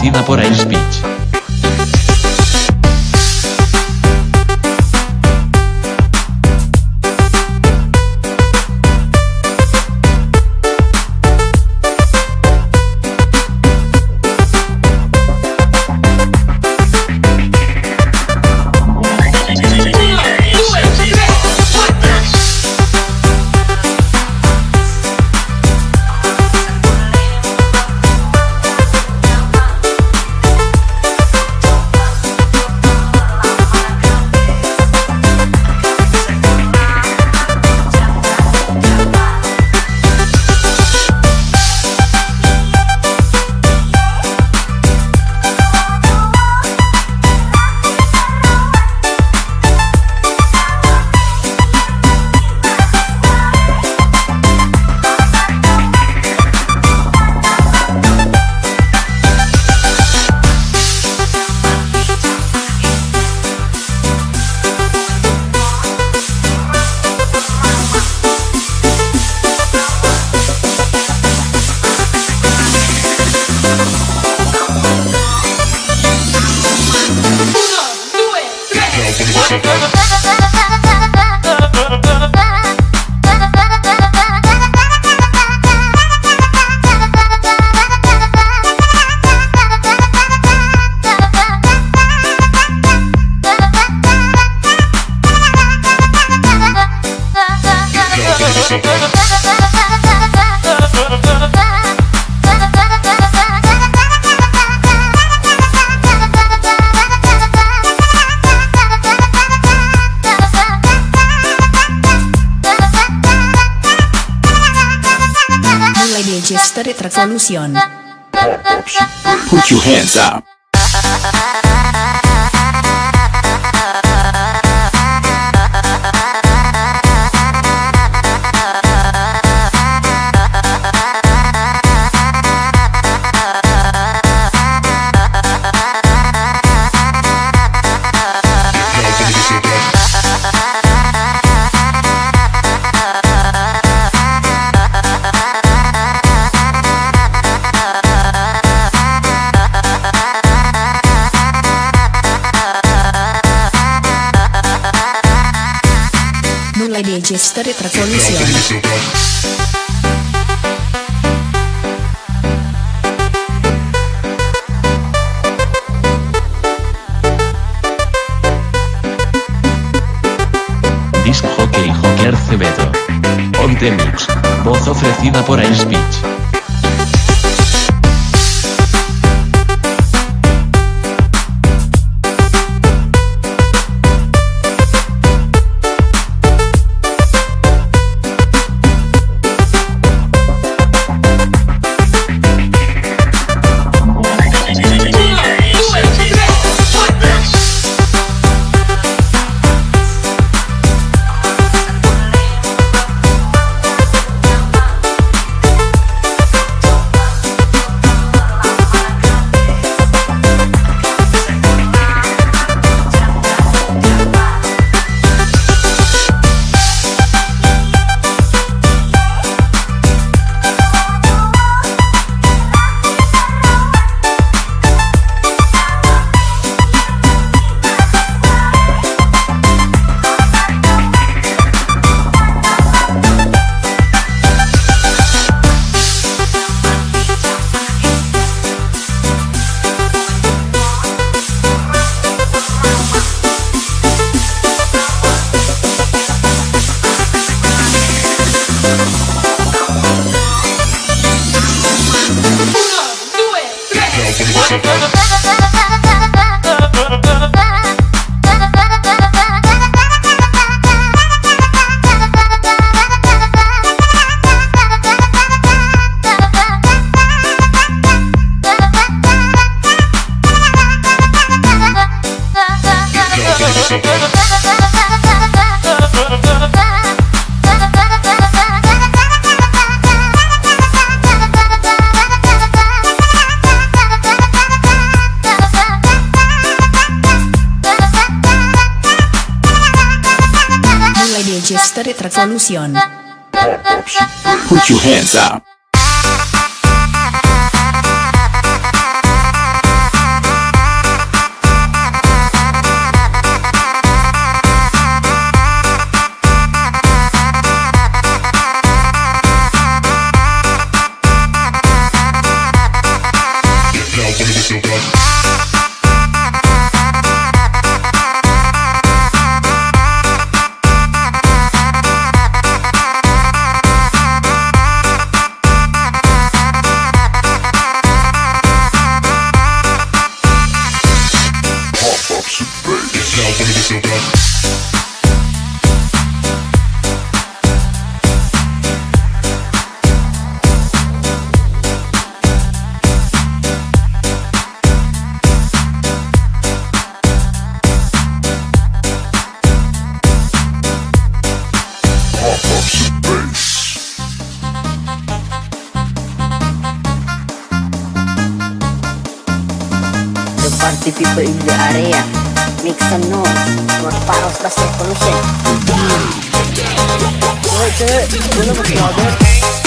Producida por Digester Revolution. Put your hands up. dai miei gestori tra. Disc Hockey Joker Cebeto. On the Mix. Voz ofrecida por Ice Beach. Digester Revolution. Put your hands up. party people in the area. Make some noise. Huwag paros basta pollution. Wait, wait. Wala mag-vlogger.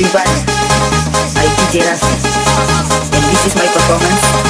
Everybody, I DJ Rasmus, and this is my performance.